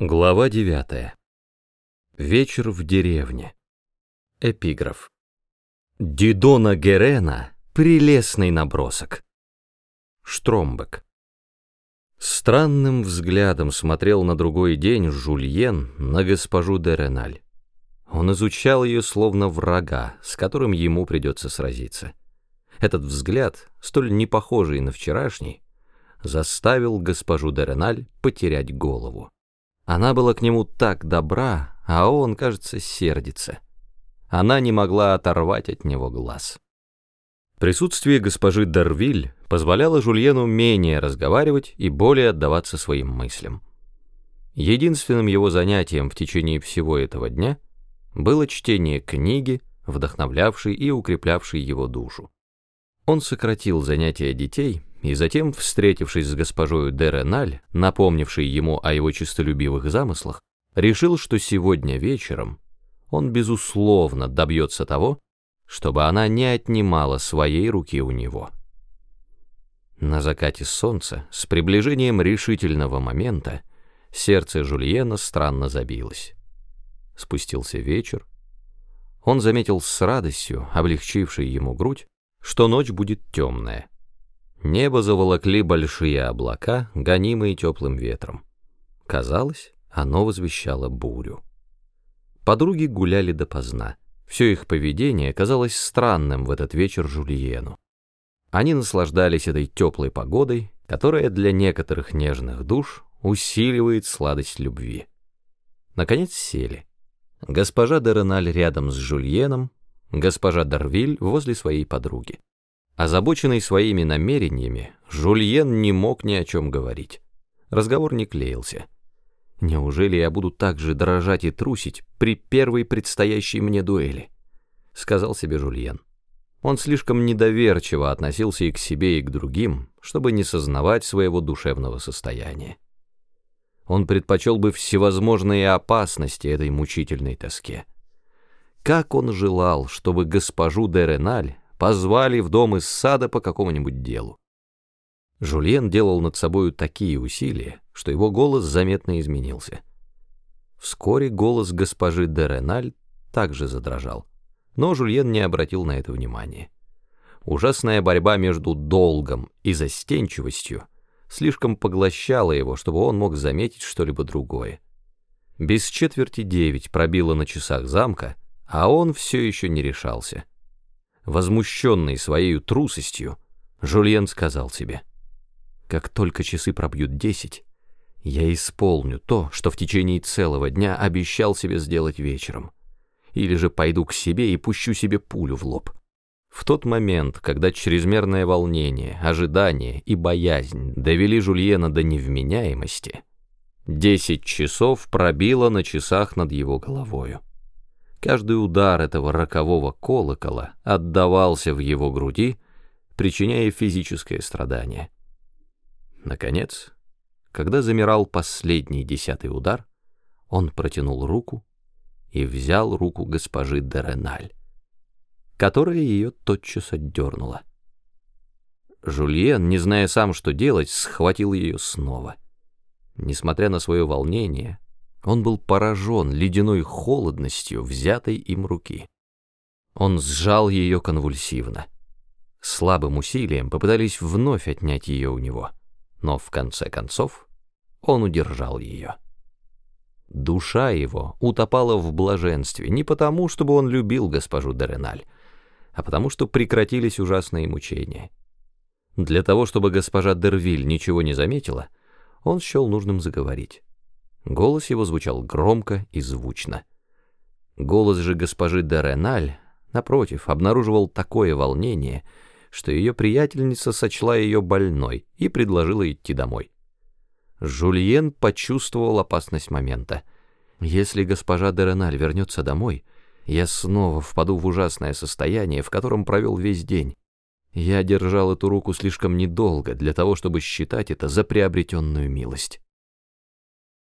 Глава 9. Вечер в деревне. Эпиграф. Дидона Герена — прелестный набросок. Штромбек. Странным взглядом смотрел на другой день Жульен на госпожу де Реналь. Он изучал ее словно врага, с которым ему придется сразиться. Этот взгляд, столь не похожий на вчерашний, заставил госпожу де Реналь потерять голову. Она была к нему так добра, а он, кажется, сердится. Она не могла оторвать от него глаз. Присутствие госпожи Дарвиль позволяло Жульену менее разговаривать и более отдаваться своим мыслям. Единственным его занятием в течение всего этого дня было чтение книги, вдохновлявшей и укреплявшей его душу. Он сократил занятия детей и затем, встретившись с госпожою де Реналь, напомнившей ему о его честолюбивых замыслах, решил, что сегодня вечером он, безусловно, добьется того, чтобы она не отнимала своей руки у него. На закате солнца, с приближением решительного момента, сердце Жульена странно забилось. Спустился вечер. Он заметил с радостью, облегчившей ему грудь, что ночь будет темная. Небо заволокли большие облака, гонимые теплым ветром. Казалось, оно возвещало бурю. Подруги гуляли допоздна. Все их поведение казалось странным в этот вечер Жульену. Они наслаждались этой теплой погодой, которая для некоторых нежных душ усиливает сладость любви. Наконец сели. Госпожа Дереналь рядом с Жульеном, госпожа Дарвиль возле своей подруги. Озабоченный своими намерениями, Жульен не мог ни о чем говорить. Разговор не клеился. «Неужели я буду так же дрожать и трусить при первой предстоящей мне дуэли?» — сказал себе Жульен. Он слишком недоверчиво относился и к себе, и к другим, чтобы не сознавать своего душевного состояния. Он предпочел бы всевозможные опасности этой мучительной тоске. Как он желал, чтобы госпожу де Реналь позвали в дом из сада по какому-нибудь делу. Жульен делал над собою такие усилия, что его голос заметно изменился. Вскоре голос госпожи де Реналь также задрожал, но Жульен не обратил на это внимания. Ужасная борьба между долгом и застенчивостью слишком поглощала его, чтобы он мог заметить что-либо другое. Без четверти девять пробило на часах замка, а он все еще не решался. Возмущенный своей трусостью, Жульен сказал себе, «Как только часы пробьют десять, я исполню то, что в течение целого дня обещал себе сделать вечером, или же пойду к себе и пущу себе пулю в лоб». В тот момент, когда чрезмерное волнение, ожидание и боязнь довели Жульена до невменяемости, десять часов пробило на часах над его головою. Каждый удар этого рокового колокола отдавался в его груди, причиняя физическое страдание. Наконец, когда замирал последний десятый удар, он протянул руку и взял руку госпожи Дереналь, которая ее тотчас отдернула. Жульен, не зная сам, что делать, схватил ее снова. Несмотря на свое волнение, он был поражен ледяной холодностью взятой им руки. Он сжал ее конвульсивно. Слабым усилием попытались вновь отнять ее у него, но в конце концов он удержал ее. Душа его утопала в блаженстве не потому, чтобы он любил госпожу Дереналь, а потому что прекратились ужасные мучения. Для того, чтобы госпожа Дервиль ничего не заметила, он счел нужным заговорить. Голос его звучал громко и звучно. Голос же госпожи Дереналь, напротив, обнаруживал такое волнение, что ее приятельница сочла ее больной и предложила идти домой. Жульен почувствовал опасность момента. Если госпожа Дереналь вернется домой, я снова впаду в ужасное состояние, в котором провел весь день. Я держал эту руку слишком недолго для того, чтобы считать это за приобретенную милость.